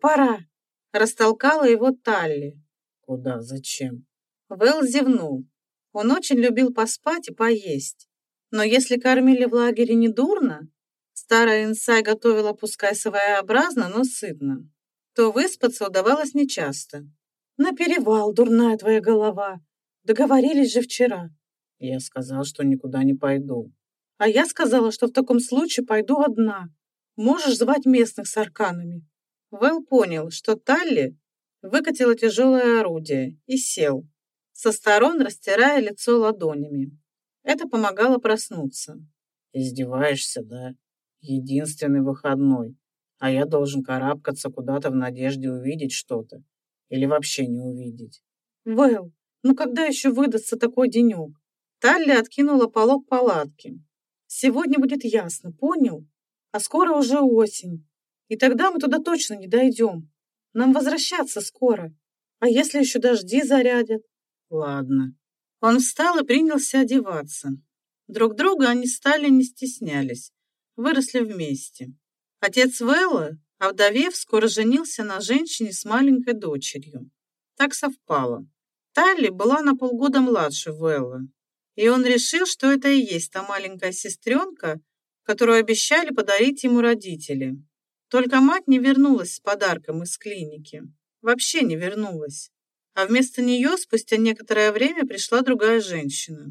пора!» Растолкала его Талли. «Куда? Зачем?» Вэл зевнул. Он очень любил поспать и поесть. Но если кормили в лагере недурно, старая инсай готовила пускай своеобразно, но сытно, то выспаться удавалось нечасто. «На перевал, дурная твоя голова! Договорились же вчера!» Я сказал, что никуда не пойду. «А я сказала, что в таком случае пойду одна. Можешь звать местных с арканами». Вэл понял, что Талли выкатила тяжелое орудие и сел, со сторон растирая лицо ладонями. Это помогало проснуться. «Издеваешься, да? Единственный выходной, а я должен карабкаться куда-то в надежде увидеть что-то или вообще не увидеть». «Вэл, ну когда еще выдастся такой денек?» Талли откинула полог палатки. «Сегодня будет ясно, понял? А скоро уже осень. И тогда мы туда точно не дойдем. Нам возвращаться скоро. А если еще дожди зарядят? Ладно. Он встал и принялся одеваться. Друг друга они стали не стеснялись. Выросли вместе. Отец Вэлла, овдовев, скоро женился на женщине с маленькой дочерью. Так совпало. Талли была на полгода младше Вэлла. И он решил, что это и есть та маленькая сестренка, которую обещали подарить ему родители. Только мать не вернулась с подарком из клиники. Вообще не вернулась. А вместо нее спустя некоторое время пришла другая женщина.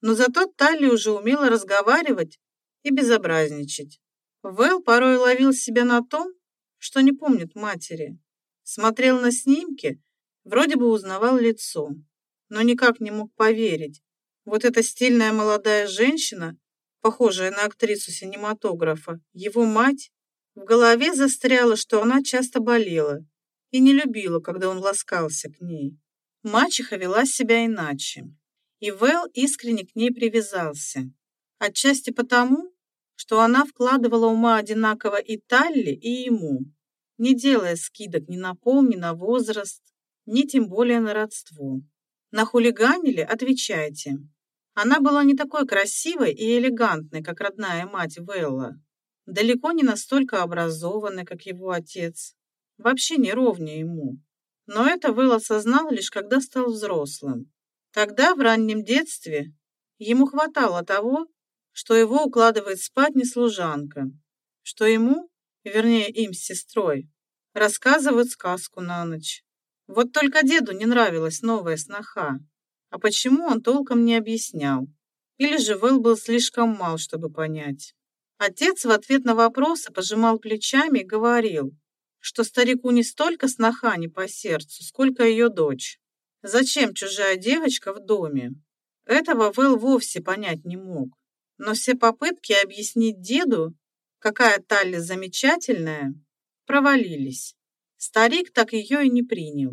Но зато Талли уже умела разговаривать и безобразничать. Вэл порой ловил себя на том, что не помнит матери. Смотрел на снимки, вроде бы узнавал лицо, но никак не мог поверить. Вот эта стильная молодая женщина, похожая на актрису синематографа, его мать, в голове застряло, что она часто болела и не любила, когда он ласкался к ней. Мачеха вела себя иначе, и Вэл искренне к ней привязался. Отчасти потому, что она вкладывала ума одинаково и Талли, и ему, не делая скидок ни на пол, ни на возраст, ни тем более на родство. На хулиганили отвечайте. Она была не такой красивой и элегантной, как родная мать Вэлла, далеко не настолько образованный, как его отец, вообще не ровнее ему. Но это Вэл осознал лишь когда стал взрослым. Тогда, в раннем детстве, ему хватало того, что его укладывает спать не служанка, что ему, вернее им с сестрой, рассказывают сказку на ночь. Вот только деду не нравилась новая сноха, а почему он толком не объяснял. Или же Вэл был слишком мал, чтобы понять. Отец в ответ на вопросы пожимал плечами и говорил, что старику не столько сноха не по сердцу, сколько ее дочь. Зачем чужая девочка в доме? Этого Вэл вовсе понять не мог. Но все попытки объяснить деду, какая Талли замечательная, провалились. Старик так ее и не принял.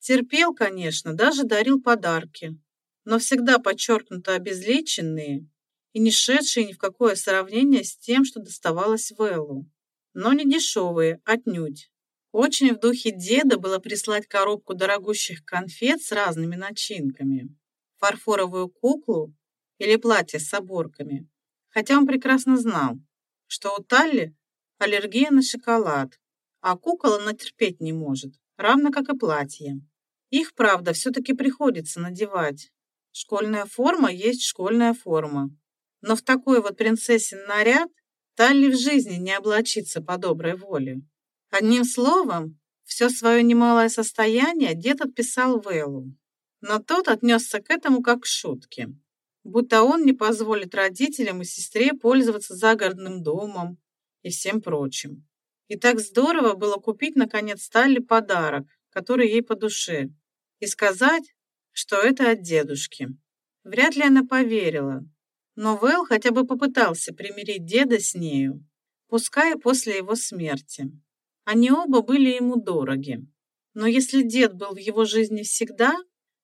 Терпел, конечно, даже дарил подарки, но всегда подчеркнуто обезличенные и не шедшие ни в какое сравнение с тем, что доставалось Вэллу. Но не дешевые, отнюдь. Очень в духе деда было прислать коробку дорогущих конфет с разными начинками, фарфоровую куклу или платье с оборками. Хотя он прекрасно знал, что у Талли аллергия на шоколад, а кукол она терпеть не может, равно как и платье. Их, правда, все-таки приходится надевать. Школьная форма есть школьная форма. Но в такой вот принцессин наряд Талли в жизни не облачится по доброй воле. Одним словом, все свое немалое состояние дед отписал Вэллу. Но тот отнесся к этому как к шутке. Будто он не позволит родителям и сестре пользоваться загородным домом и всем прочим. И так здорово было купить, наконец, Талли подарок, который ей по душе, и сказать, что это от дедушки. Вряд ли она поверила, но Вэл хотя бы попытался примирить деда с нею, пускай после его смерти. Они оба были ему дороги. Но если дед был в его жизни всегда,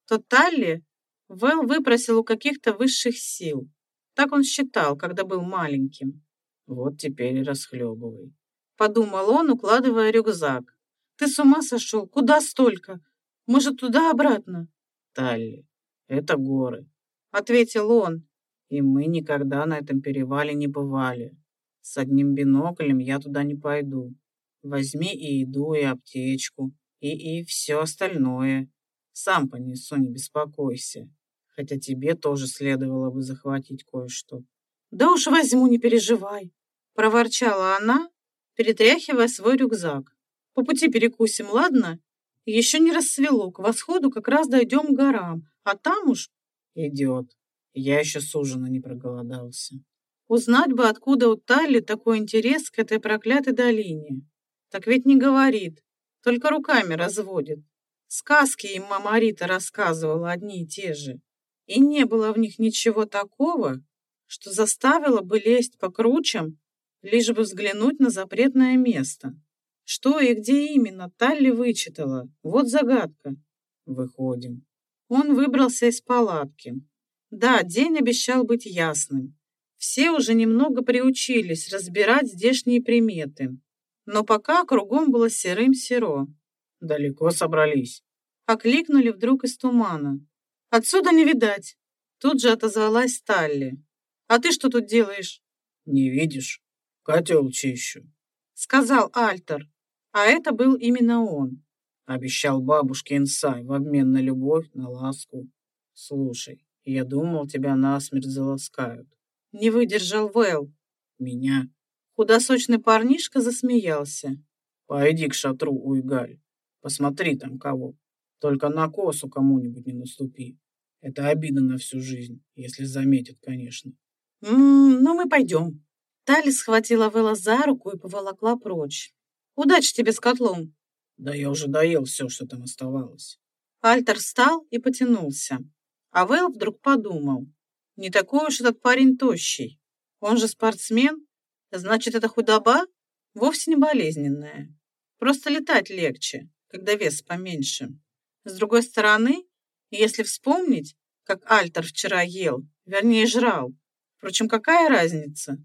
то Талли Вэл выпросил у каких-то высших сил. Так он считал, когда был маленьким. «Вот теперь и расхлебывай», — подумал он, укладывая рюкзак. «Ты с ума сошел? Куда столько? Может, туда-обратно?» «Талли, это горы», — ответил он. И мы никогда на этом перевале не бывали. С одним биноклем я туда не пойду. Возьми и еду, и аптечку, и, и все остальное. Сам понесу, не беспокойся. Хотя тебе тоже следовало бы захватить кое-что. Да уж возьму, не переживай, проворчала она, перетряхивая свой рюкзак. По пути перекусим, ладно? Еще не рассвело, к восходу как раз дойдем к горам, а там уж... Идет. Я еще с ужина не проголодался. Узнать бы, откуда у Талли такой интерес к этой проклятой долине. Так ведь не говорит, только руками разводит. Сказки им мама Рита рассказывала одни и те же. И не было в них ничего такого, что заставило бы лезть по кручам, лишь бы взглянуть на запретное место. Что и где именно Талли вычитала? Вот загадка. Выходим. Он выбрался из палатки. Да, день обещал быть ясным. Все уже немного приучились разбирать здешние приметы. Но пока кругом было серым-серо. Далеко собрались. Окликнули вдруг из тумана. Отсюда не видать. Тут же отозвалась Талли. А ты что тут делаешь? Не видишь? Котел чищу. Сказал Альтер. А это был именно он. Обещал бабушке Инсай в обмен на любовь, на ласку. Слушай, я думал, тебя насмерть заласкают. Не выдержал Вэл. Меня? Худосочный парнишка засмеялся. Пойди к шатру, Уйгаль. Посмотри там кого. Только на косу кому-нибудь не наступи. Это обида на всю жизнь, если заметят, конечно. М -м, ну мы пойдем. Тали схватила Вэлла за руку и поволокла прочь. Удачи тебе с котлом. Да я уже доел все, что там оставалось. Альтер встал и потянулся. А Вэл вдруг подумал. Не такой уж этот парень тощий. Он же спортсмен. Значит, эта худоба вовсе не болезненная. Просто летать легче, когда вес поменьше. С другой стороны, если вспомнить, как Альтер вчера ел, вернее жрал. Впрочем, какая разница?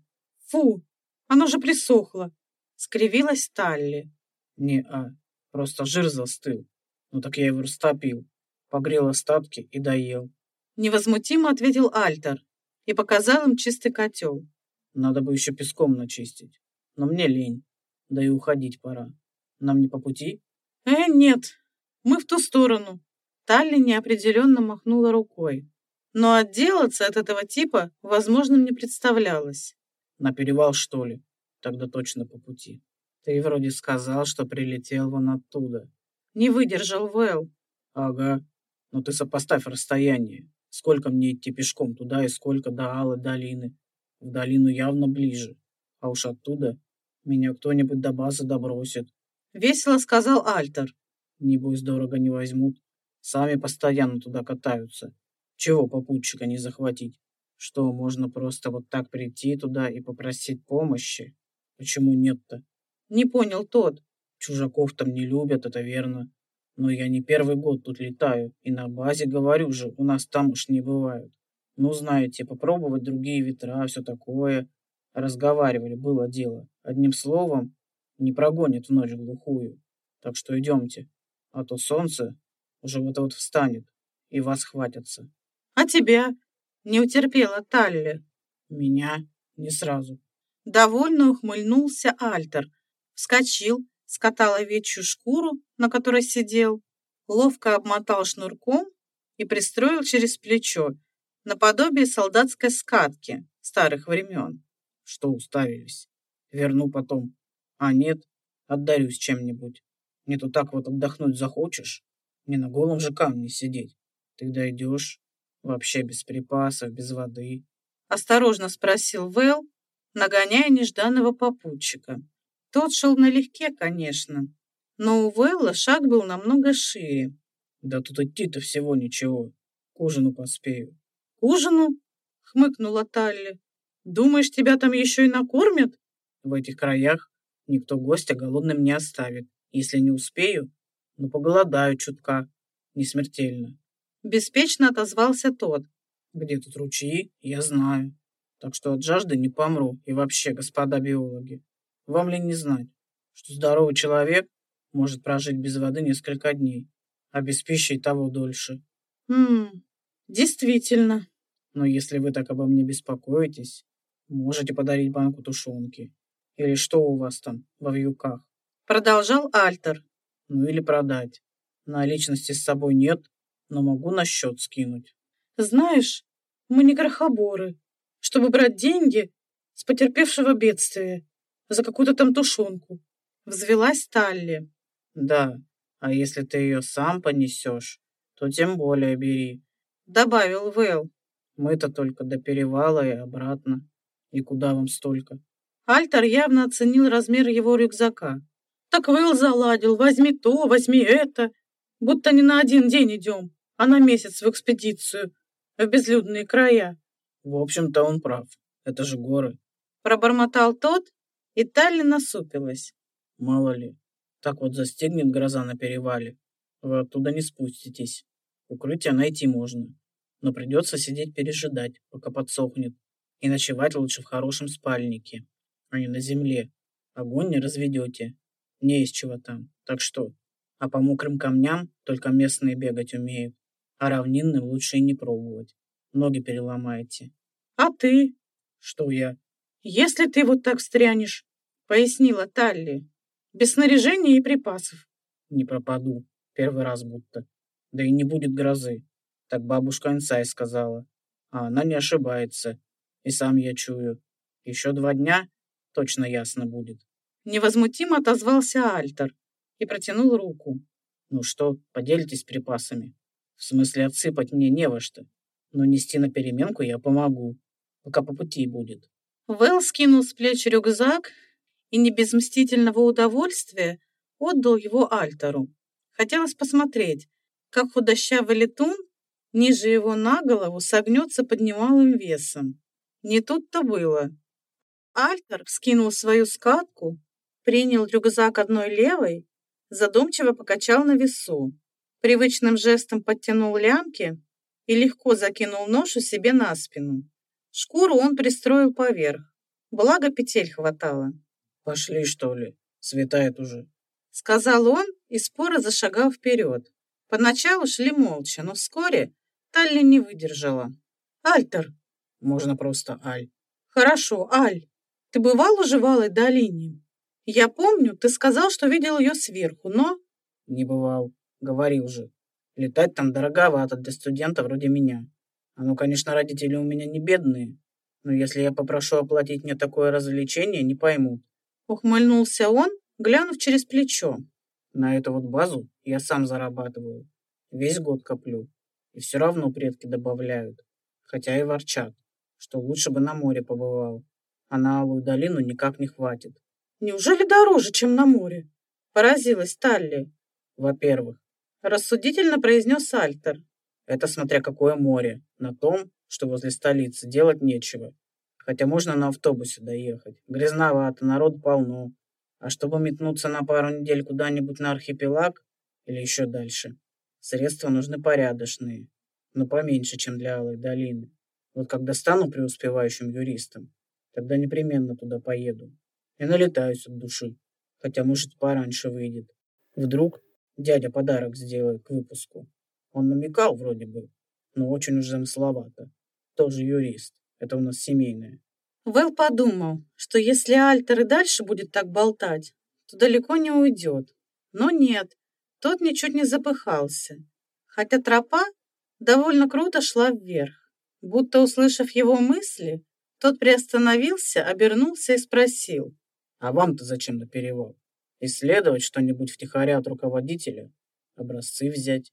Фу, оно же присохло. Скривилась Талли. Не-а, просто жир застыл. Ну так я его растопил, погрел остатки и доел. Невозмутимо ответил Альтер и показал им чистый котел. Надо бы еще песком начистить, но мне лень, да и уходить пора. Нам не по пути? Э, нет, мы в ту сторону. Талли неопределенно махнула рукой. Но отделаться от этого типа возможным не представлялось. На перевал, что ли? Тогда точно по пути. Ты вроде сказал, что прилетел вон оттуда. Не выдержал Вэл. Ага. Но ты сопоставь расстояние. Сколько мне идти пешком туда и сколько до Алой долины. В долину явно ближе. А уж оттуда меня кто-нибудь до базы добросит. Весело сказал Альтер. Небось, дорого не возьмут. Сами постоянно туда катаются. Чего попутчика не захватить? Что, можно просто вот так прийти туда и попросить помощи? Почему нет-то? Не понял тот. Чужаков там не любят, это верно. Но я не первый год тут летаю, и на базе, говорю же, у нас там уж не бывают. Ну, знаете, попробовать другие ветра, все такое. Разговаривали, было дело. Одним словом, не прогонит в ночь глухую. Так что идемте, а то солнце уже вот-вот встанет, и вас хватятся. А тебя? Не утерпела Талли. Меня? Не сразу. Довольно ухмыльнулся Альтер. Вскочил, скатал овечью шкуру, на которой сидел, ловко обмотал шнурком и пристроил через плечо, наподобие солдатской скатки старых времен. Что уставились? Верну потом. А нет, отдарюсь чем-нибудь. Не то так вот отдохнуть захочешь, не на голом же камне сидеть. Ты дойдешь, вообще без припасов, без воды. Осторожно спросил Вэл, нагоняя нежданного попутчика. Тот шел налегке, конечно, но у Вэлла шаг был намного шире. Да тут идти-то всего ничего. К ужину поспею. К ужину? Хмыкнула Талли. Думаешь, тебя там еще и накормят? В этих краях никто гостя голодным не оставит. Если не успею, ну поголодаю чутка. Не смертельно. Беспечно отозвался тот. Где тут ручьи, я знаю. Так что от жажды не помру. И вообще, господа биологи, вам ли не знать, что здоровый человек может прожить без воды несколько дней, а без пищи и того дольше? Хм, действительно. Но если вы так обо мне беспокоитесь, можете подарить банку тушенки. Или что у вас там во вьюках? Продолжал Альтер. Ну или продать. Наличности с собой нет, но могу на счет скинуть. Знаешь, мы не крохоборы, чтобы брать деньги с потерпевшего бедствия за какую-то там тушенку. Взвелась Талли. Да, а если ты ее сам понесешь, то тем более бери. Добавил Вэл. Мы-то только до перевала и обратно. И куда вам столько? Альтер явно оценил размер его рюкзака. Так Вэл заладил, возьми то, возьми это. Будто не на один день идем, а на месяц в экспедицию, в безлюдные края. В общем-то он прав. Это же горы. Пробормотал тот, и Талли насупилась. Мало ли, так вот застегнет гроза на перевале. Вы оттуда не спуститесь. Укрытие найти можно, но придется сидеть пережидать, пока подсохнет. И ночевать лучше в хорошем спальнике, а не на земле. Огонь не разведете. Не из чего там. Так что? А по мокрым камням только местные бегать умеют. А равнинным лучше и не пробовать. Ноги переломаете. А ты? Что я? Если ты вот так встрянешь, пояснила Талли, без снаряжения и припасов. Не пропаду. Первый раз будто. Да и не будет грозы. Так бабушка Инсай сказала. А она не ошибается. И сам я чую. Еще два дня точно ясно будет. Невозмутимо отозвался Альтер и протянул руку. Ну что, поделитесь припасами. В смысле, отсыпать мне не во что. Но нести на переменку я помогу, пока по пути будет. Вэл скинул с плеч рюкзак и не без мстительного удовольствия отдал его Альтеру. Хотелось посмотреть, как худощавый летун ниже его на голову согнется под немалым весом. Не тут-то было. Альтер скинул свою скатку, принял рюкзак одной левой, задумчиво покачал на весу, привычным жестом подтянул лямки и легко закинул ношу себе на спину. Шкуру он пристроил поверх, благо петель хватало. «Пошли, что ли? Светает уже», — сказал он и споро зашагал вперед. Поначалу шли молча, но вскоре Талли не выдержала. «Альтер!» «Можно просто Аль». «Хорошо, Аль. Ты бывал уже в Алой долине? Я помню, ты сказал, что видел ее сверху, но...» «Не бывал. Говорил же. Летать там дороговато для студента вроде меня. А ну, конечно, родители у меня не бедные, но если я попрошу оплатить мне такое развлечение, не поймут. Ухмыльнулся он, глянув через плечо. На эту вот базу я сам зарабатываю. Весь год коплю. И все равно предки добавляют. Хотя и ворчат, что лучше бы на море побывал. А на Алую долину никак не хватит. Неужели дороже, чем на море? Поразилась Талли. Во-первых, рассудительно произнес Альтер. Это смотря какое море. На том, что возле столицы делать нечего. Хотя можно на автобусе доехать. Грязновато, народ полно. А чтобы метнуться на пару недель куда-нибудь на архипелаг или еще дальше, средства нужны порядочные, но поменьше, чем для Алой долины. Вот когда стану преуспевающим юристом, тогда непременно туда поеду. И налетаюсь от души, хотя, может, пораньше выйдет. Вдруг дядя подарок сделает к выпуску. Он намекал вроде бы, но очень уж замысловато. Тоже юрист. Это у нас семейное. Вэл подумал, что если Альтер и дальше будет так болтать, то далеко не уйдет. Но нет, тот ничуть не запыхался. Хотя тропа довольно круто шла вверх. Будто услышав его мысли, тот приостановился, обернулся и спросил. «А вам-то зачем на перевал? Исследовать что-нибудь втихаря от руководителя? Образцы взять?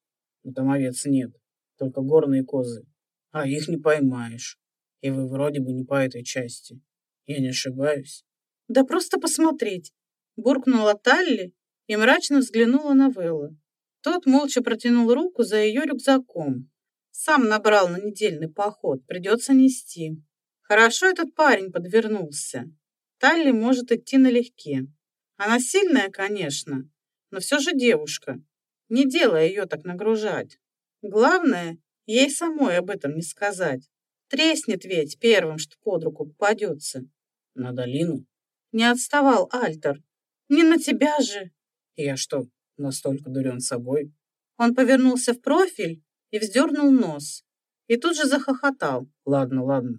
Там овец нет, только горные козы. А их не поймаешь. И вы вроде бы не по этой части. Я не ошибаюсь? Да просто посмотреть. Буркнула Талли и мрачно взглянула на Вэлла. Тот молча протянул руку за ее рюкзаком. Сам набрал на недельный поход, придется нести. Хорошо этот парень подвернулся. Талли может идти налегке. Она сильная, конечно, но все же девушка. Не дело ее так нагружать. Главное, ей самой об этом не сказать. Треснет ведь первым, что под руку попадется. На долину? Не отставал Альтер. Не на тебя же. Я что, настолько дурен собой? Он повернулся в профиль и вздернул нос. И тут же захохотал. Ладно, ладно.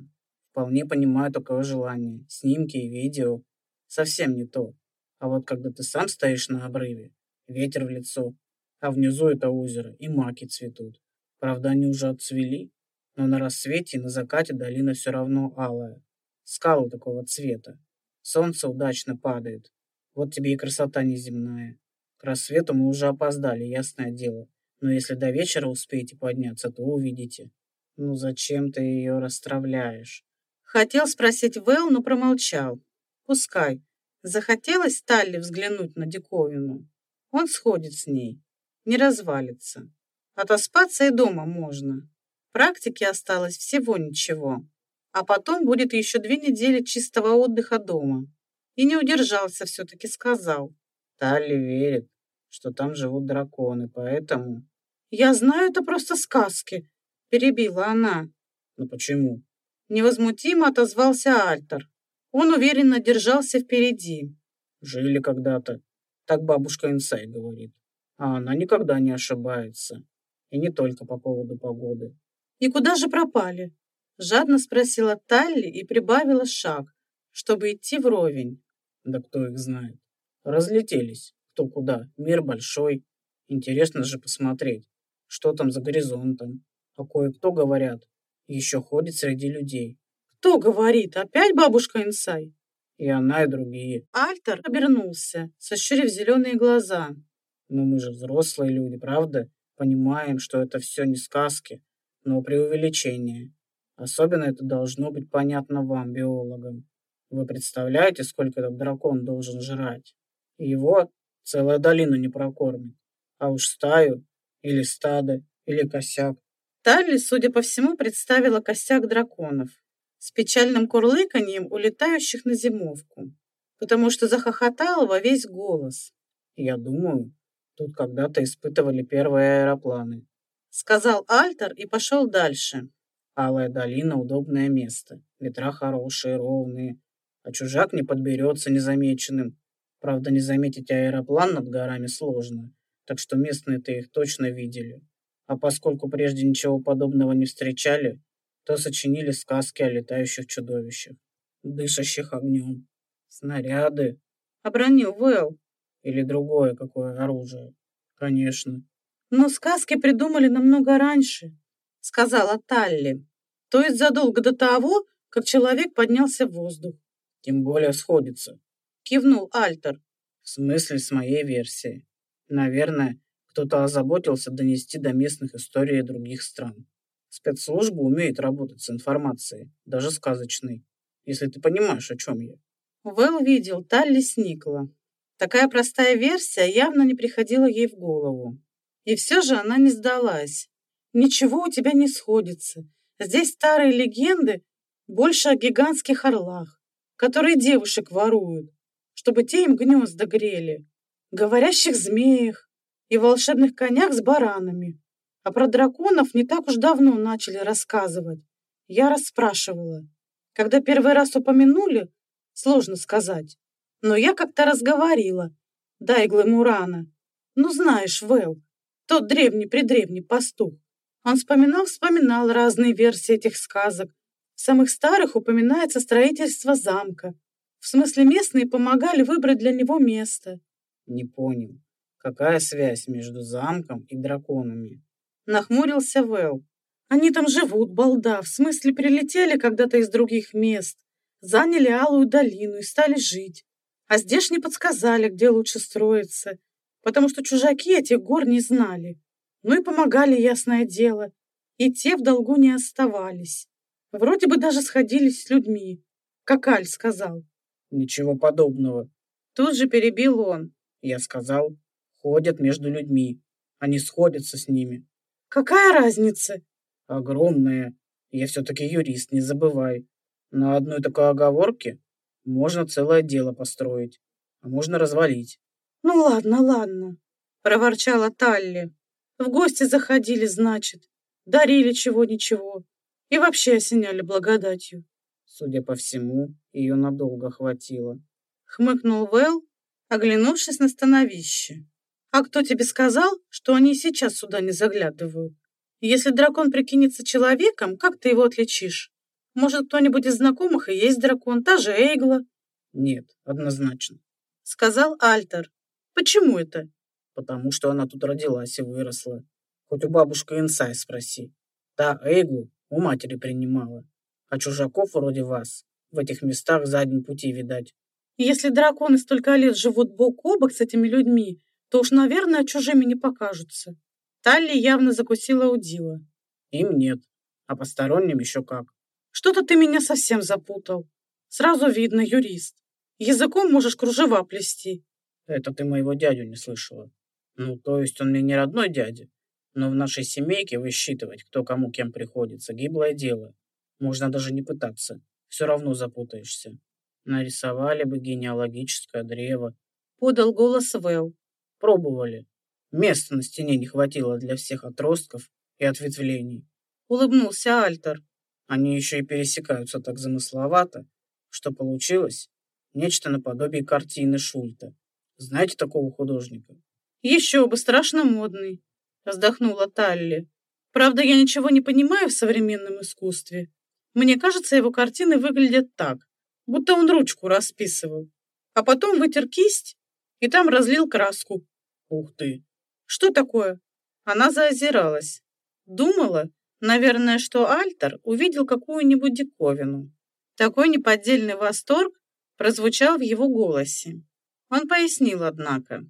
Вполне понимаю такое желание. Снимки и видео. Совсем не то. А вот когда ты сам стоишь на обрыве, ветер в лицо, а внизу это озеро, и маки цветут. Правда, они уже отцвели, но на рассвете и на закате долина все равно алая. Скалы такого цвета. Солнце удачно падает. Вот тебе и красота неземная. К рассвету мы уже опоздали, ясное дело. Но если до вечера успеете подняться, то увидите. Ну зачем ты ее расстравляешь? Хотел спросить Вэл, но промолчал. Пускай. Захотелось Талли взглянуть на диковину. Он сходит с ней. Не развалится. Отоспаться и дома можно. Практики осталось всего ничего. А потом будет еще две недели чистого отдыха дома. И не удержался, все-таки сказал. Талли верит, что там живут драконы, поэтому... Я знаю, это просто сказки, перебила она. Но почему? Невозмутимо отозвался Альтер. Он уверенно держался впереди. Жили когда-то. Так бабушка Инсай говорит. А она никогда не ошибается. И не только по поводу погоды. «И куда же пропали?» Жадно спросила Талли и прибавила шаг, чтобы идти вровень. Да кто их знает. Разлетелись. Кто куда. Мир большой. Интересно же посмотреть, что там за горизонтом. А кое-кто, говорят, еще ходит среди людей. Кто говорит? Опять бабушка Инсай? И она, и другие. Альтер обернулся, сощурив зеленые глаза. Но мы же взрослые люди, правда? Понимаем, что это все не сказки, но преувеличение. Особенно это должно быть понятно вам, биологам. Вы представляете, сколько этот дракон должен жрать? Его целая долина не прокормит. А уж стаю, или стадо, или косяк. Талли, судя по всему, представила косяк драконов с печальным курлыканьем улетающих на зимовку, потому что захохотала во весь голос. «Я думаю, тут когда-то испытывали первые аэропланы», сказал Альтер и пошел дальше. Алая долина — удобное место, ветра хорошие, ровные, а чужак не подберется незамеченным. Правда, не заметить аэроплан над горами сложно, так что местные-то их точно видели. А поскольку прежде ничего подобного не встречали, то сочинили сказки о летающих чудовищах, дышащих огнем. Снаряды. Обронил Вэл. Или другое какое оружие. Конечно. Но сказки придумали намного раньше, сказала Талли. То есть задолго до того, как человек поднялся в воздух. Тем более сходится. Кивнул Альтер. В смысле с моей версией. Наверное, кто-то озаботился донести до местных истории других стран. Спецслужба умеет работать с информацией, даже сказочной, если ты понимаешь, о чем я. Вэл видел, Талли сникла. Такая простая версия явно не приходила ей в голову. И все же она не сдалась. Ничего у тебя не сходится. Здесь старые легенды больше о гигантских орлах, которые девушек воруют, чтобы те им гнезда грели, говорящих змеях и волшебных конях с баранами. А про драконов не так уж давно начали рассказывать. Я расспрашивала. Когда первый раз упомянули, сложно сказать. Но я как-то разговорила. Да, иглы Мурана. Ну, знаешь, Вэл, тот древний-предревний пастух. Он вспоминал-вспоминал разные версии этих сказок. В самых старых упоминается строительство замка. В смысле, местные помогали выбрать для него место. Не понял, какая связь между замком и драконами? Нахмурился Вэл. Они там живут, балда, в смысле прилетели когда-то из других мест, заняли Алую долину и стали жить. А здесь не подсказали, где лучше строиться, потому что чужаки этих гор не знали. Ну и помогали, ясное дело, и те в долгу не оставались. Вроде бы даже сходились с людьми, как Аль сказал. Ничего подобного. Тут же перебил он. Я сказал, ходят между людьми, они сходятся с ними. Какая разница? Огромная. Я все-таки юрист, не забывай. На одной такой оговорке можно целое дело построить, а можно развалить. Ну ладно, ладно, проворчала Талли. В гости заходили, значит, дарили чего-ничего и вообще осеняли благодатью. Судя по всему, ее надолго хватило. Хмыкнул Вэл, оглянувшись на становище. А кто тебе сказал, что они сейчас сюда не заглядывают? Если дракон прикинется человеком, как ты его отличишь? Может, кто-нибудь из знакомых и есть дракон, та же Эйгла? Нет, однозначно. сказал Альтер. «Почему это?» «Потому что она тут родилась и выросла. Хоть у бабушки Инсай спроси. Та Эйгу у матери принимала. А чужаков вроде вас в этих местах задним пути видать. Если драконы столько лет живут бок о бок с этими людьми, то уж, наверное, чужими не покажутся. Талли явно закусила удила. Им нет, а посторонним еще как. Что-то ты меня совсем запутал. Сразу видно, юрист. Языком можешь кружева плести. Это ты моего дядю не слышала. Ну, то есть он мне не родной дядя, но в нашей семейке высчитывать, кто кому кем приходится, гиблое дело. Можно даже не пытаться. Все равно запутаешься. Нарисовали бы генеалогическое древо. Подал голос Вэл. Пробовали. Места на стене не хватило для всех отростков и ответвлений. Улыбнулся Альтер. Они еще и пересекаются так замысловато, что получилось нечто наподобие картины Шульта. Знаете такого художника? Еще бы, страшно модный, вздохнула Талли. Правда, я ничего не понимаю в современном искусстве. Мне кажется, его картины выглядят так, будто он ручку расписывал, а потом вытер кисть и там разлил краску. Ух ты! Что такое? Она заозиралась. Думала, наверное, что Альтер увидел какую-нибудь диковину. Такой неподдельный восторг прозвучал в его голосе. Он пояснил, однако.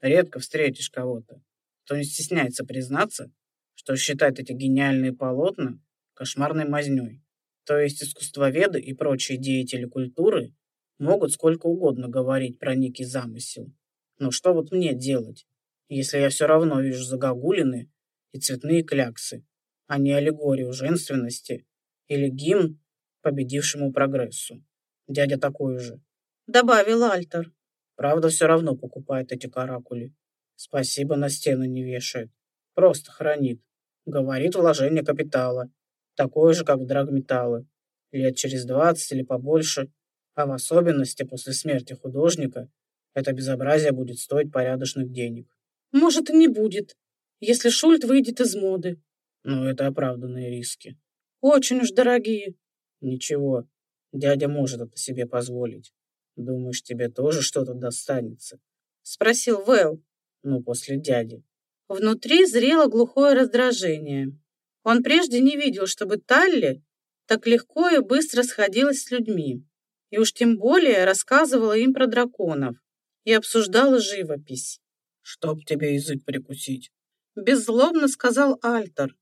Редко встретишь кого-то, кто не стесняется признаться, что считает эти гениальные полотна кошмарной мазнёй. То есть искусствоведы и прочие деятели культуры могут сколько угодно говорить про некий замысел. Но что вот мне делать, если я все равно вижу загогулины и цветные кляксы, а не аллегорию женственности или гимн победившему прогрессу? Дядя такой же. Добавил Альтер. Правда, все равно покупает эти каракули. Спасибо, на стену не вешает. Просто хранит. Говорит вложение капитала такой же, как драгметаллы, лет через двадцать или побольше, а в особенности после смерти художника это безобразие будет стоить порядочных денег. Может, и не будет, если Шульт выйдет из моды. Но это оправданные риски. Очень уж дорогие. Ничего, дядя может это себе позволить. Думаешь, тебе тоже что-то достанется? Спросил Вэл. Ну, после дяди. Внутри зрело глухое раздражение. Он прежде не видел, чтобы Талли так легко и быстро сходилась с людьми, и уж тем более рассказывала им про драконов и обсуждала живопись. «Чтоб тебе язык прикусить», — беззлобно сказал Альтер.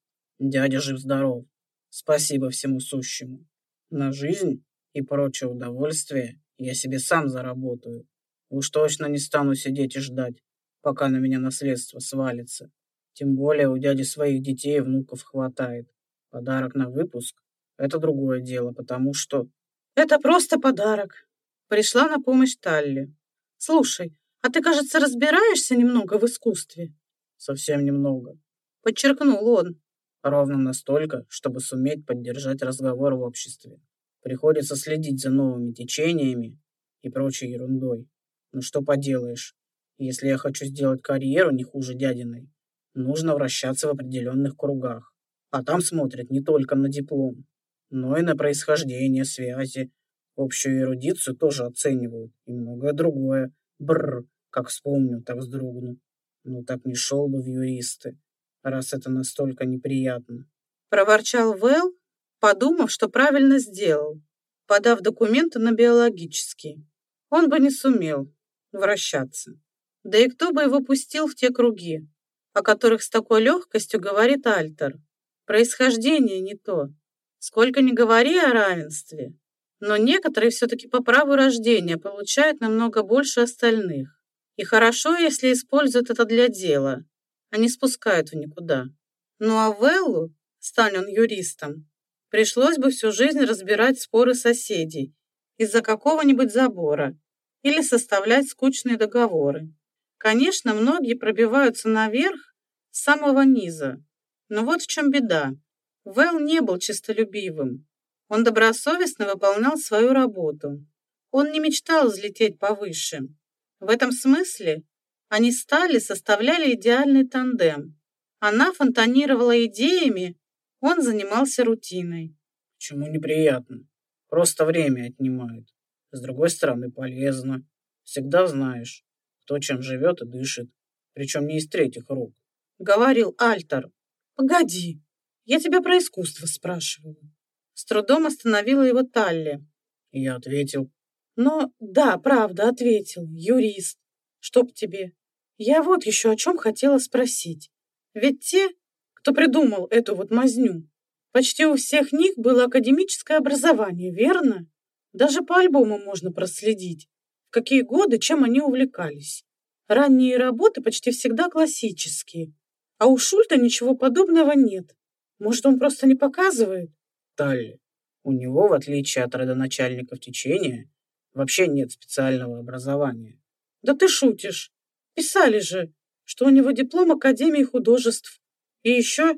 «Дядя жив-здоров. Спасибо всему сущему. На жизнь и прочее удовольствие я себе сам заработаю. Уж точно не стану сидеть и ждать, пока на меня наследство свалится. Тем более у дяди своих детей и внуков хватает. Подарок на выпуск — это другое дело, потому что... Это просто подарок. Пришла на помощь Талли. Слушай, а ты, кажется, разбираешься немного в искусстве? Совсем немного. Подчеркнул он. Ровно настолько, чтобы суметь поддержать разговор в обществе. Приходится следить за новыми течениями и прочей ерундой. Ну что поделаешь, если я хочу сделать карьеру не хуже дядиной, нужно вращаться в определенных кругах. А там смотрят не только на диплом, но и на происхождение, связи. Общую эрудицию тоже оценивают. И многое другое. Бррр, как вспомню, так вздрогну. Ну так не шел бы в юристы, раз это настолько неприятно. Проворчал Вэл, подумав, что правильно сделал, подав документы на биологический. Он бы не сумел вращаться. Да и кто бы его пустил в те круги, о которых с такой легкостью говорит Альтер. Происхождение не то. Сколько ни говори о равенстве, но некоторые все-таки по праву рождения получают намного больше остальных. И хорошо, если используют это для дела, а не спускают в никуда. Ну а Веллу, стань он юристом, пришлось бы всю жизнь разбирать споры соседей из-за какого-нибудь забора или составлять скучные договоры. Конечно, многие пробиваются наверх с самого низа. Но вот в чем беда. Вэл не был честолюбивым. Он добросовестно выполнял свою работу. Он не мечтал взлететь повыше. В этом смысле они стали, составляли идеальный тандем. Она фонтанировала идеями, он занимался рутиной. Почему неприятно? Просто время отнимают. С другой стороны, полезно. Всегда знаешь, кто чем живет и дышит, причем не из третьих рук. Говорил Альтер. Погоди, я тебя про искусство спрашиваю. С трудом остановила его Талли. Я ответил. Но да, правда, ответил, юрист. Чтоб тебе. Я вот еще о чем хотела спросить. Ведь те, кто придумал эту вот мазню, почти у всех них было академическое образование, верно? Даже по альбому можно проследить, в какие годы чем они увлекались. Ранние работы почти всегда классические, а у Шульта ничего подобного нет. Может, он просто не показывает? Талли, у него, в отличие от родоначальников течения, вообще нет специального образования. Да ты шутишь. Писали же, что у него диплом Академии художеств. И еще...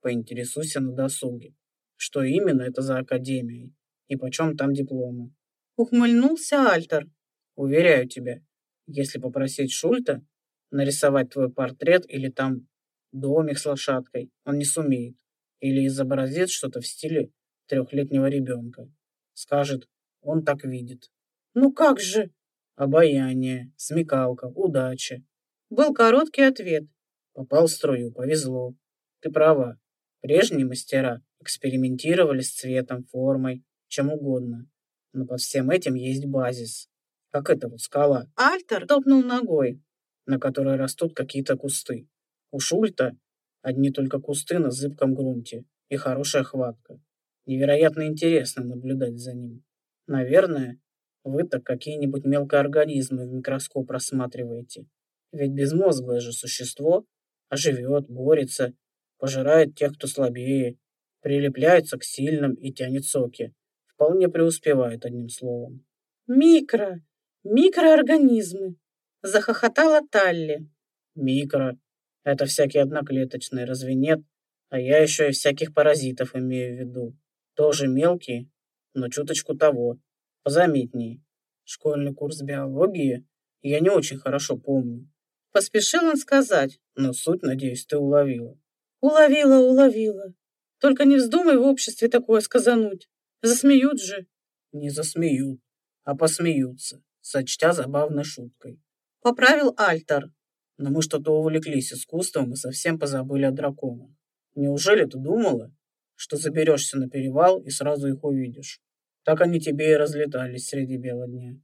Поинтересуйся на досуге, что именно это за академия и почем там дипломы. Ухмыльнулся Альтер. Уверяю тебя, если попросить Шульта нарисовать твой портрет или там домик с лошадкой, он не сумеет. Или изобразит что-то в стиле трехлетнего ребенка. Скажет, он так видит. Ну как же? Обаяние, смекалка, удача. Был короткий ответ. Попал в струю, повезло. Ты права. Прежние мастера экспериментировали с цветом, формой, чем угодно. Но под всем этим есть базис. Как эта вот скала. Альтер топнул ногой. На которой растут какие-то кусты. У Шульта одни только кусты на зыбком грунте и хорошая хватка. Невероятно интересно наблюдать за ним. Наверное, вы так какие-нибудь мелкоорганизмы в микроскоп рассматриваете. Ведь безмозглое же существо оживет, борется, пожирает тех, кто слабее, прилепляется к сильным и тянет соки. Вполне преуспевает, одним словом. «Микро! Микроорганизмы!» — захохотала Талли. «Микро. Это всякие одноклеточные, разве нет? А я еще и всяких паразитов имею в виду. Тоже мелкие, но чуточку того, позаметнее. Школьный курс биологии я не очень хорошо помню. Поспешил он сказать, но суть, надеюсь, ты уловила. Уловила, уловила. Только не вздумай в обществе такое сказануть. Засмеют же. Не засмеют, а посмеются, сочтя забавной шуткой. Поправил Альтер. Но мы что-то увлеклись искусством и совсем позабыли о драконах. Неужели ты думала, что заберешься на перевал и сразу их увидишь? Так они тебе и разлетались среди бела дня.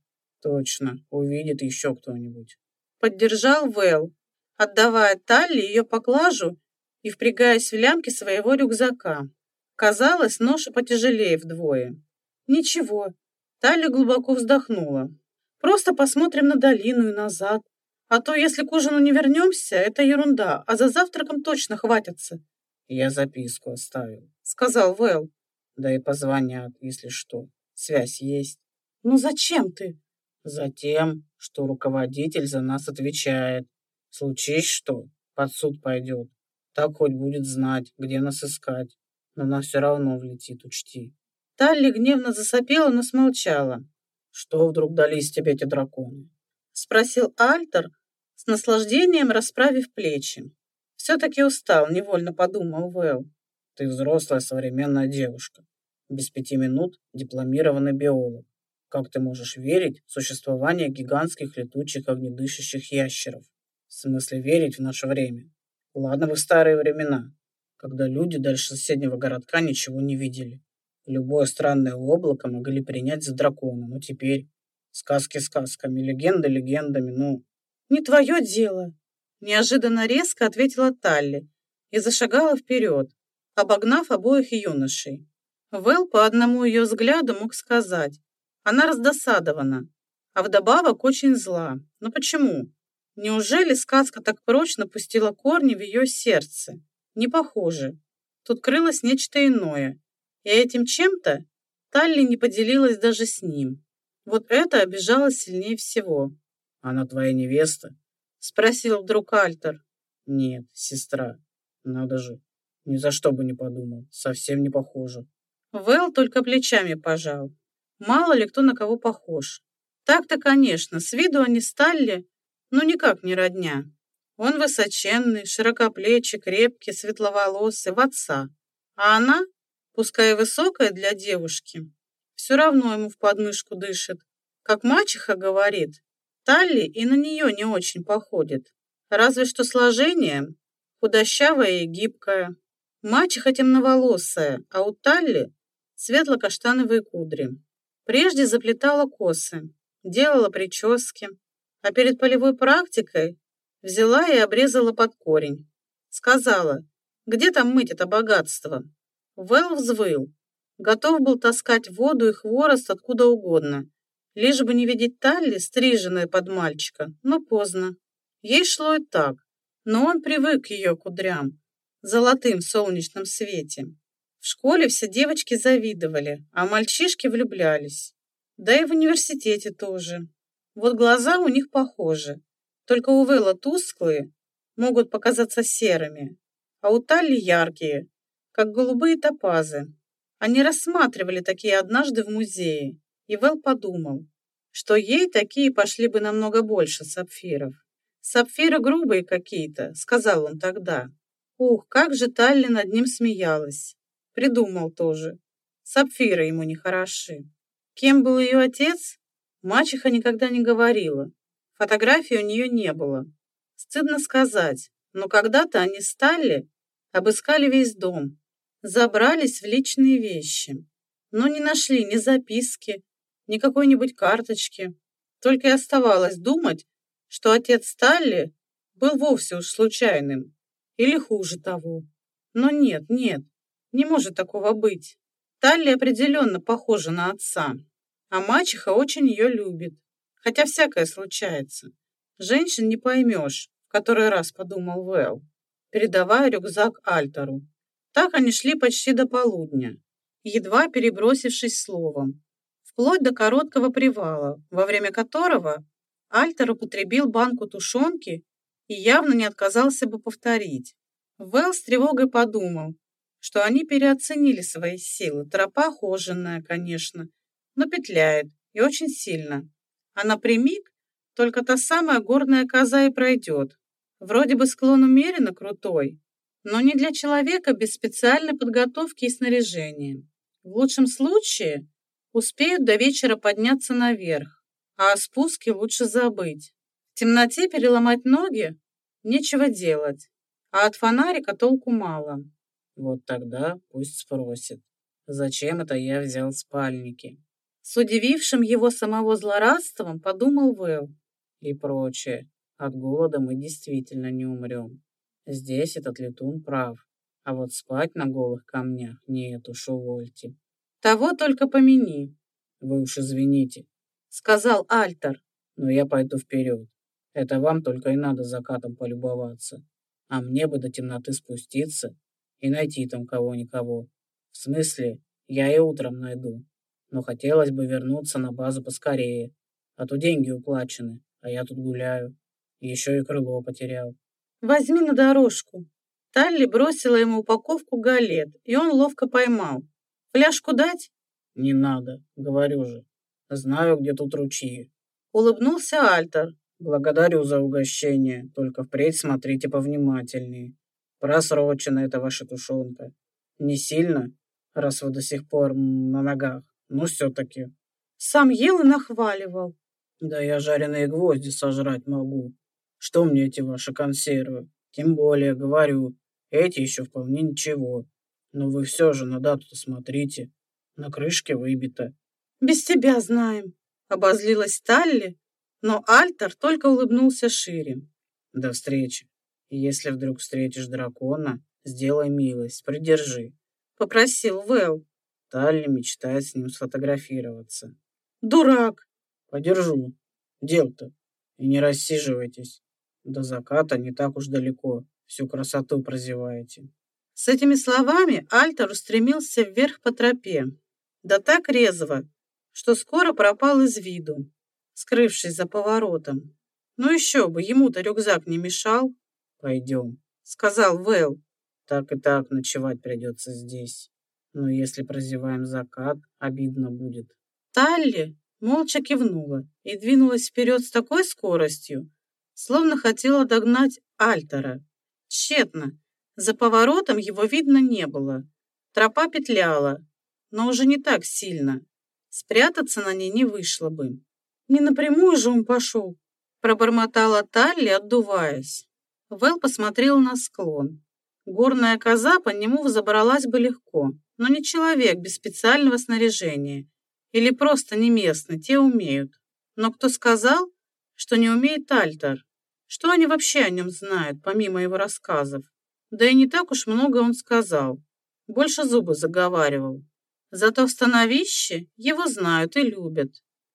Точно, увидит еще кто-нибудь. Поддержал Вэл, отдавая Талли ее поклажу и впрягаясь в лямки своего рюкзака. Казалось, ноша потяжелее вдвое. Ничего, Талли глубоко вздохнула. Просто посмотрим на долину и назад. А то, если к ужину не вернемся, это ерунда, а за завтраком точно хватится. Я записку оставил, сказал Вэл. Да и позвонят, если что. Связь есть. Ну зачем ты? Затем, что руководитель за нас отвечает. Случись что, под суд пойдет. Так хоть будет знать, где нас искать. Но она все равно влетит, учти. Талли гневно засопела, но смолчала. Что вдруг дались тебе эти драконы? Спросил Альтер, с наслаждением расправив плечи. Все-таки устал, невольно подумал Вэл. Ты взрослая современная девушка. Без пяти минут дипломированный биолог. Как ты можешь верить в существование гигантских летучих огнедышащих ящеров? В смысле верить в наше время? Ладно, вы старые времена, когда люди дальше соседнего городка ничего не видели. Любое странное облако могли принять за дракона, но теперь сказки сказками, легенды легендами, ну... Не твое дело, неожиданно резко ответила Талли и зашагала вперед, обогнав обоих юношей. Вэл по одному ее взгляду мог сказать, она раздосадована, а вдобавок очень зла. Но почему? Неужели сказка так прочно пустила корни в ее сердце? Не похоже. Тут крылось нечто иное. И этим чем-то Талли не поделилась даже с ним. Вот это обижало сильнее всего. «Она твоя невеста?» — спросил вдруг Альтер. «Нет, сестра. Надо же. Ни за что бы не подумал. Совсем не похоже». Вэл только плечами пожал. Мало ли кто на кого похож. Так-то, конечно, с виду они стали но никак не родня. Он высоченный, широкоплечий, крепкий, светловолосый, в отца. А она, пускай высокая для девушки, все равно ему в подмышку дышит. Как мачеха говорит, Талли и на нее не очень походит, разве что сложением худощавая и гибкая. Мачеха темноволосая, а у Талли светло-каштановые кудри. Прежде заплетала косы, делала прически, а перед полевой практикой взяла и обрезала под корень. Сказала, где там мыть это богатство? Вэл взвыл, готов был таскать воду и хворост откуда угодно, лишь бы не видеть Талли, стриженной под мальчика, но поздно. Ей шло и так, но он привык к ее кудрям, золотым солнечном свете. В школе все девочки завидовали, а мальчишки влюблялись. Да и в университете тоже. Вот глаза у них похожи, только у Вэлла тусклые, могут показаться серыми, а у Талли яркие, как голубые топазы. Они рассматривали такие однажды в музее, и Вэл подумал, что ей такие пошли бы намного больше сапфиров. «Сапфиры грубые какие-то», — сказал он тогда. Ух, как же Талли над ним смеялась. Придумал тоже. Сапфиры ему не хороши. Кем был ее отец? Мачеха никогда не говорила. Фотографий у нее не было. Стыдно сказать, но когда-то они с Талли обыскали весь дом, забрались в личные вещи, но не нашли ни записки, ни какой-нибудь карточки. Только и оставалось думать, что отец Сталли был вовсе уж случайным, или хуже того. Но нет, нет, не может такого быть. Талли определенно похожа на отца, а мачеха очень ее любит, хотя всякое случается. Женщин не поймешь, в который раз подумал Вэл, передавая рюкзак Альтеру. Так они шли почти до полудня, едва перебросившись словом, вплоть до короткого привала, во время которого Альтер употребил банку тушенки и явно не отказался бы повторить. Вэл с тревогой подумал, что они переоценили свои силы. Тропа хоженная, конечно, но петляет и очень сильно. А напрямик только та самая горная коза и пройдет. Вроде бы склон умеренно крутой, но не для человека без специальной подготовки и снаряжения. В лучшем случае успеют до вечера подняться наверх, а о спуске лучше забыть. В темноте переломать ноги нечего делать, а от фонарика толку мало. Вот тогда пусть спросит, зачем это я взял спальники. С удивившим его самого злорадством подумал Вэл. И прочее. От голода мы действительно не умрем. Здесь этот летун прав. А вот спать на голых камнях нет уж, увольте. Того только помяни. Вы уж извините, сказал Альтер. Но я пойду вперед. Это вам только и надо закатом полюбоваться. А мне бы до темноты спуститься и найти там кого-никого. В смысле, я и утром найду. Но хотелось бы вернуться на базу поскорее. А то деньги уплачены, а я тут гуляю. Еще и крыло потерял. Возьми на дорожку. Талли бросила ему упаковку галет, и он ловко поймал. Фляжку дать? Не надо, говорю же. Знаю, где тут ручьи. Улыбнулся Альтер. Благодарю за угощение, только впредь смотрите повнимательнее. Просрочена эта ваша тушенка. Не сильно, раз вы до сих пор на ногах, но все-таки. Сам ел и нахваливал. Да я жареные гвозди сожрать могу. Что мне эти ваши консервы? Тем более, говорю, эти еще вполне ничего. Но вы все же на дату-то смотрите. На крышке выбито. Без тебя знаем, обозлилась Талли, но Альтер только улыбнулся шире. До встречи. Если вдруг встретишь дракона, сделай милость, придержи. Попросил Вэл. Талли мечтает с ним сфотографироваться. Дурак. Подержу. Дел-то. И не рассиживайтесь. До заката не так уж далеко. Всю красоту прозеваете. С этими словами Альтер устремился вверх по тропе. Да так резво, что скоро пропал из виду, скрывшись за поворотом. Ну еще бы, ему-то рюкзак не мешал. «Пойдем», — сказал Вэл. «Так и так ночевать придется здесь. Но если прозеваем закат, обидно будет». Талли молча кивнула и двинулась вперед с такой скоростью, словно хотела догнать Альтера. Тщетно. За поворотом его видно не было. Тропа петляла, но уже не так сильно. Спрятаться на ней не вышло бы. Не напрямую же он пошел, Пробормотала Талли, отдуваясь. Вэл посмотрел на склон. Горная коза по нему взобралась бы легко, но не человек без специального снаряжения. Или просто не местный, те умеют. Но кто сказал, что не умеет Альтер? Что они вообще о нем знают, помимо его рассказов? Да и не так уж много он сказал. Больше зубы заговаривал. Зато в становище его знают и любят.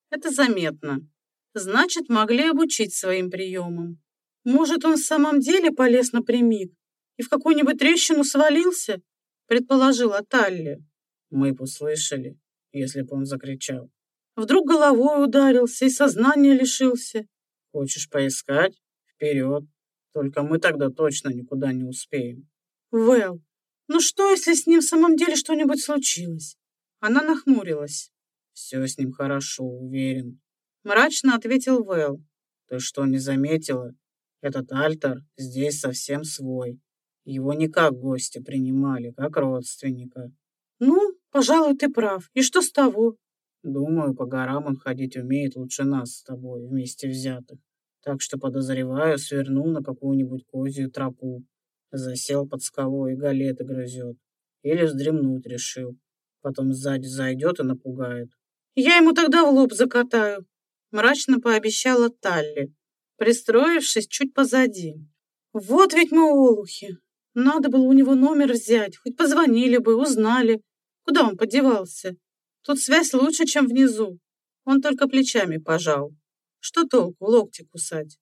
Это заметно. Значит, могли обучить своим приемам. Может, он в самом деле полез напрямик и в какую-нибудь трещину свалился? Предположила Талли. Мы бы услышали, если бы он закричал. Вдруг головой ударился и сознания лишился. Хочешь поискать? Вперед. Только мы тогда точно никуда не успеем. Вэл, ну что, если с ним в самом деле что-нибудь случилось? Она нахмурилась. Все с ним хорошо, уверен. Мрачно ответил Вэл. Ты что, не заметила? Этот альтер здесь совсем свой. Его не как гостя принимали, как родственника. Ну, пожалуй, ты прав. И что с того? Думаю, по горам он ходить умеет лучше нас с тобой, вместе взятых. Так что, подозреваю, свернул на какую-нибудь козью тропу. Засел под скалой и галеты грызет. Или вздремнуть решил. Потом сзади зайдет и напугает. Я ему тогда в лоб закатаю. Мрачно пообещала Талли, пристроившись чуть позади. Вот ведь мы олухи. Надо было у него номер взять, хоть позвонили бы, узнали, куда он подевался. Тут связь лучше, чем внизу. Он только плечами пожал. Что толку локти кусать?